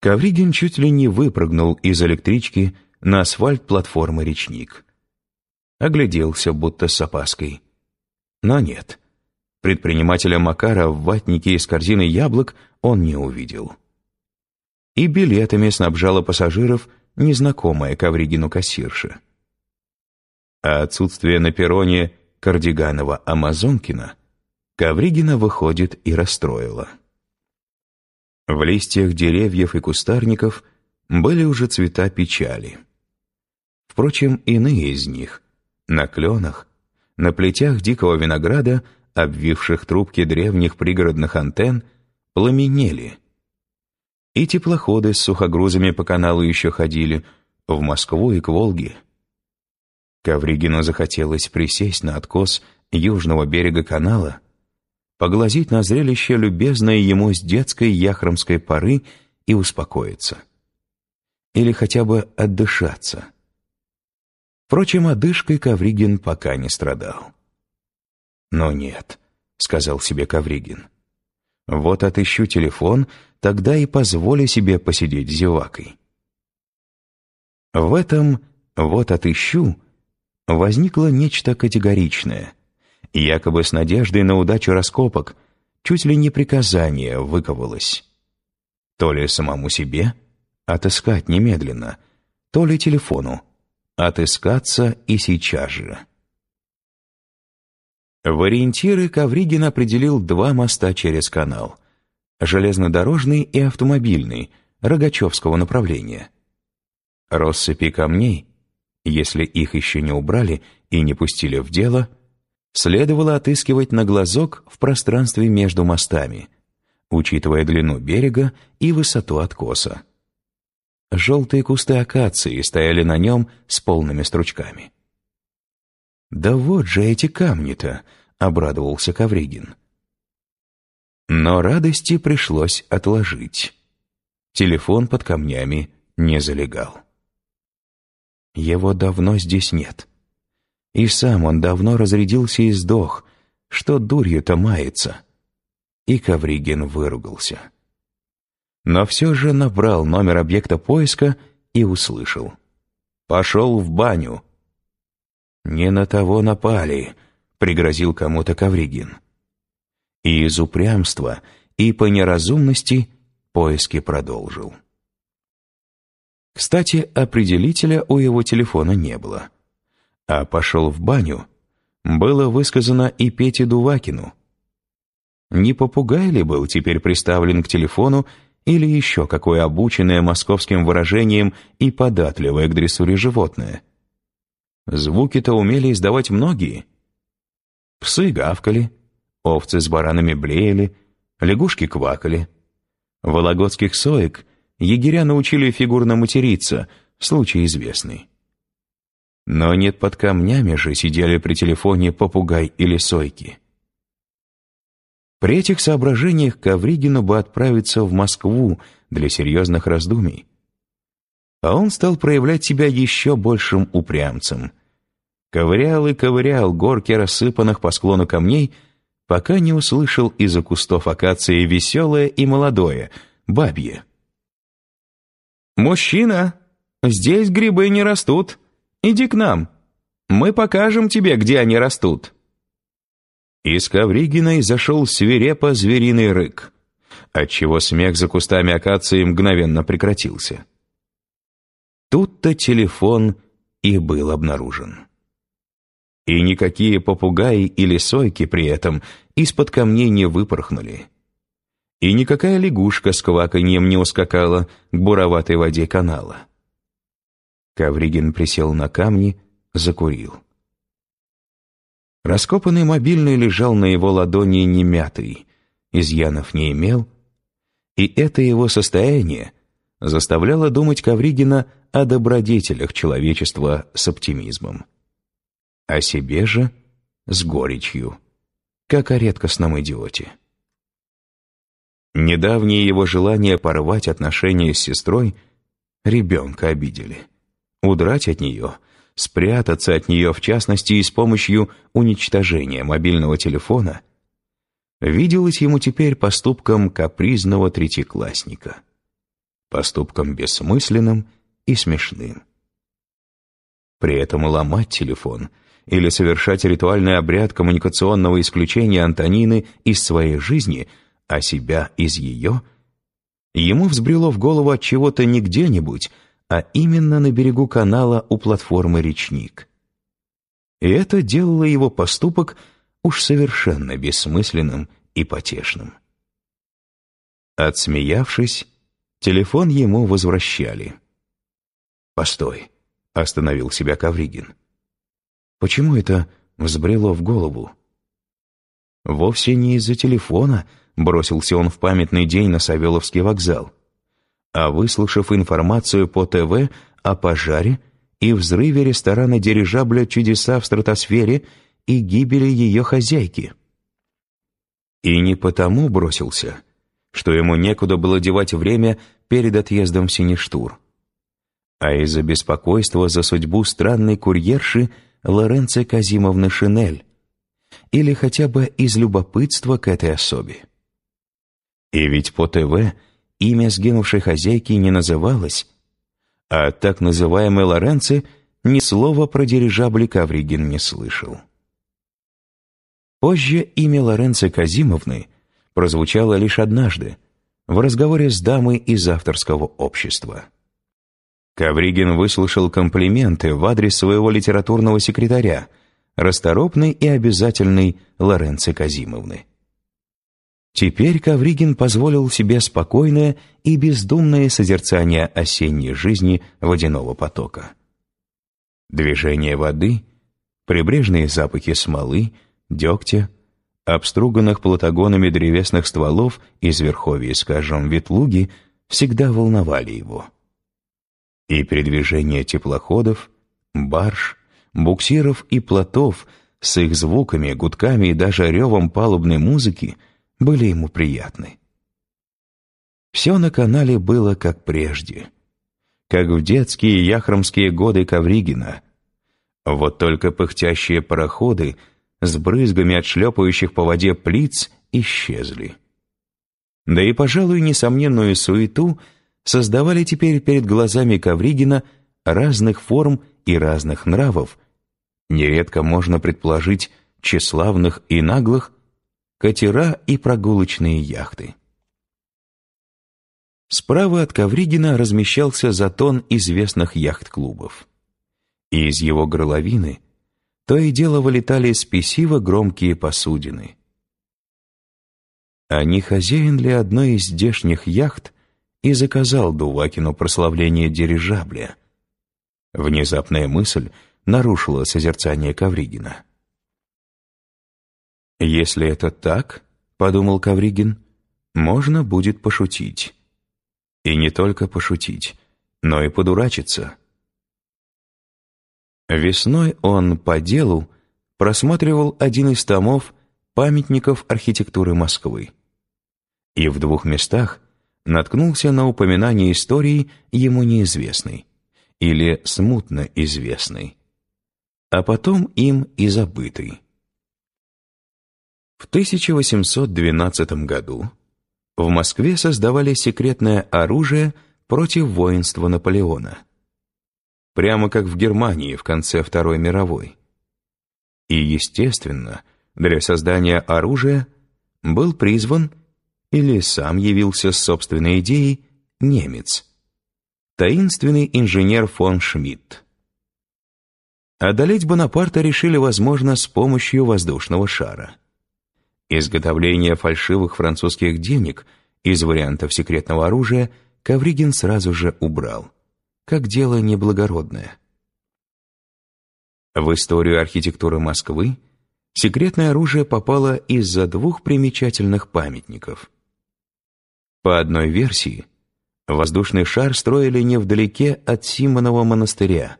Ковригин чуть ли не выпрыгнул из электрички на асфальт платформы «Речник». Огляделся, будто с опаской. Но нет. Предпринимателя Макара в ватнике из корзины яблок он не увидел. И билетами снабжала пассажиров незнакомая Ковригину кассирша. А отсутствие на перроне Кардиганова-Амазонкина Ковригина, выходит, и расстроило. В листьях деревьев и кустарников были уже цвета печали. Впрочем, иные из них, на кленах, на плетях дикого винограда, обвивших трубки древних пригородных антенн, пламенели. И теплоходы с сухогрузами по каналу еще ходили, в Москву и к Волге. Ковригину захотелось присесть на откос южного берега канала поглазеть на зрелище, любезное ему с детской яхромской поры, и успокоиться. Или хотя бы отдышаться. Впрочем, одышкой Ковригин пока не страдал. «Но нет», — сказал себе Ковригин. «Вот отыщу телефон, тогда и позволю себе посидеть зевакой». В этом «вот отыщу» возникло нечто категоричное, якобы с надеждой на удачу раскопок, чуть ли не приказание выковалось. То ли самому себе отыскать немедленно, то ли телефону отыскаться и сейчас же. В ориентиры Ковригин определил два моста через канал – железнодорожный и автомобильный, Рогачевского направления. Россыпи камней, если их еще не убрали и не пустили в дело – следовало отыскивать на глазок в пространстве между мостами, учитывая длину берега и высоту откоса. Желтые кусты акации стояли на нем с полными стручками. «Да вот же эти камни-то!» — обрадовался Ковригин. Но радости пришлось отложить. Телефон под камнями не залегал. Его давно здесь нет. И сам он давно разрядился и сдох, что дурью-то мается. И Ковригин выругался. Но все же набрал номер объекта поиска и услышал. «Пошел в баню». «Не на того напали», — пригрозил кому-то Ковригин. И из упрямства, и по неразумности поиски продолжил. Кстати, определителя у его телефона не было а пошел в баню, было высказано и Пете Дувакину. Не попугай ли был теперь приставлен к телефону или еще какое обученное московским выражением и податливое к дрессуре животное? Звуки-то умели издавать многие. Псы гавкали, овцы с баранами блеяли, лягушки квакали. Вологодских соек егеря научили фигурно материться, случай известный. Но нет под камнями же сидели при телефоне попугай или сойки. При этих соображениях Ковригину бы отправиться в Москву для серьезных раздумий. А он стал проявлять себя еще большим упрямцем. Ковырял и ковырял горки рассыпанных по склону камней, пока не услышал из-за кустов акации веселое и молодое, бабье. «Мужчина, здесь грибы не растут», Иди к нам. Мы покажем тебе, где они растут». Из Ковригиной зашел свирепо звериный рык, отчего смех за кустами акации мгновенно прекратился. Тут-то телефон и был обнаружен. И никакие попугаи или сойки при этом из-под камней не выпорхнули. И никакая лягушка с кваканьем не ускакала к буроватой воде канала. Ковригин присел на камни, закурил. Раскопанный мобильный лежал на его ладони немятый, изъянов не имел, и это его состояние заставляло думать Ковригина о добродетелях человечества с оптимизмом. О себе же с горечью, как о редкостном идиоте. Недавние его желания порвать отношения с сестрой ребенка обидели удрать от нее, спрятаться от нее, в частности, и с помощью уничтожения мобильного телефона, виделось ему теперь поступком капризного третьеклассника. поступком бессмысленным и смешным. При этом ломать телефон или совершать ритуальный обряд коммуникационного исключения Антонины из своей жизни, а себя из ее, ему взбрело в голову от чего-то не где-нибудь, а именно на берегу канала у платформы «Речник». И это делало его поступок уж совершенно бессмысленным и потешным. Отсмеявшись, телефон ему возвращали. «Постой», — остановил себя Кавригин. «Почему это взбрело в голову?» Вовсе не из-за телефона бросился он в памятный день на Савеловский вокзал, а выслушав информацию по ТВ о пожаре и взрыве ресторана дирижабля «Чудеса в стратосфере» и гибели ее хозяйки. И не потому бросился, что ему некуда было девать время перед отъездом в Сиништур, а из-за беспокойства за судьбу странной курьерши Лоренцо Казимовны Шинель, или хотя бы из любопытства к этой особе. И ведь по ТВ имя сгинувшей хозяйки не называлось, а так называемый Лоренцо ни слова про дирижабли Кавригин не слышал. Позже имя Лоренцо Казимовны прозвучало лишь однажды, в разговоре с дамой из авторского общества. Ковригин выслушал комплименты в адрес своего литературного секретаря, расторопной и обязательной Лоренцо Казимовны. Теперь Ковригин позволил себе спокойное и бездумное созерцание осенней жизни водяного потока. Движение воды, прибрежные запахи смолы, дегтя, обструганных платагонами древесных стволов из верховья, скажем, ветлуги, всегда волновали его. И передвижение теплоходов, барж, буксиров и плотов с их звуками, гудками и даже ревом палубной музыки были ему приятны. Все на канале было как прежде, как в детские яхромские годы Ковригина. Вот только пыхтящие пароходы — с брызгами от шлепающих по воде плиц исчезли. Да и, пожалуй, несомненную суету создавали теперь перед глазами Ковригина разных форм и разных нравов, нередко можно предположить тщеславных и наглых, катера и прогулочные яхты. Справа от Ковригина размещался затон известных яхт-клубов. И из его горловины то и дело вылетали спесиво громкие посудины. А не хозяин ли одной из здешних яхт и заказал Дувакину прославление дирижабля? Внезапная мысль нарушила созерцание Ковригина. «Если это так, — подумал Ковригин, — можно будет пошутить. И не только пошутить, но и подурачиться». Весной он по делу просматривал один из томов памятников архитектуры Москвы. И в двух местах наткнулся на упоминание истории ему неизвестной или смутно известной, а потом им и забытой. В 1812 году в Москве создавали секретное оружие против воинства Наполеона – прямо как в Германии в конце Второй мировой. И, естественно, для создания оружия был призван или сам явился с собственной идеей немец, таинственный инженер фон Шмидт. Одолеть Бонапарта решили, возможно, с помощью воздушного шара. Изготовление фальшивых французских денег из вариантов секретного оружия Ковригин сразу же убрал как дело неблагородное. В историю архитектуры Москвы секретное оружие попало из-за двух примечательных памятников. По одной версии, воздушный шар строили невдалеке от Симонова монастыря,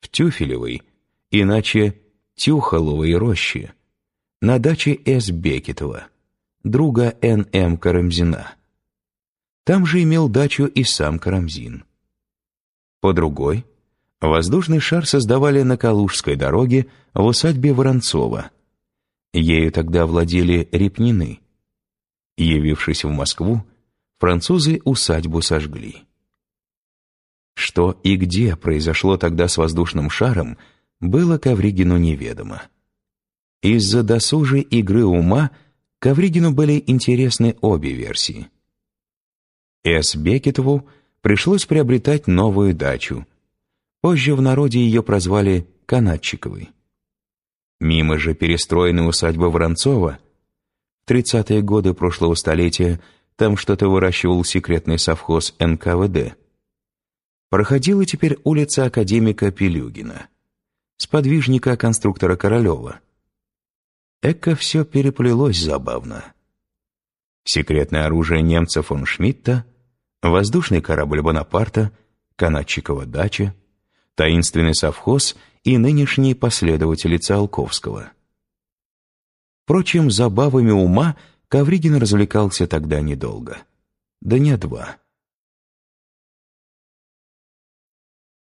в Тюфелевой, иначе Тюхоловой роще, на даче С. Бекетова, друга Н.М. Карамзина. Там же имел дачу и сам Карамзин. По другой, воздушный шар создавали на Калужской дороге в усадьбе Воронцова. Ею тогда владели Репнины. Явившись в Москву, французы усадьбу сожгли. что и где произошло тогда с воздушным шаром, было Ковригину неведомо. Из-за досужей игры ума Ковригину были интересны обе версии. С. Бекетову пришлось приобретать новую дачу. Позже в народе ее прозвали Канатчиковой. Мимо же перестроенной усадьбы Воронцова, в 30-е годы прошлого столетия там что-то выращивал секретный совхоз НКВД, проходила теперь улица академика Пелюгина, сподвижника конструктора Королева. Эко все переплелось забавно. Секретное оружие немца фон Шмидта, воздушный корабль Бонапарта, канатчикова дача, таинственный совхоз и нынешние последователи Циолковского. Впрочем, забавами ума Ковригин развлекался тогда недолго. Дня два.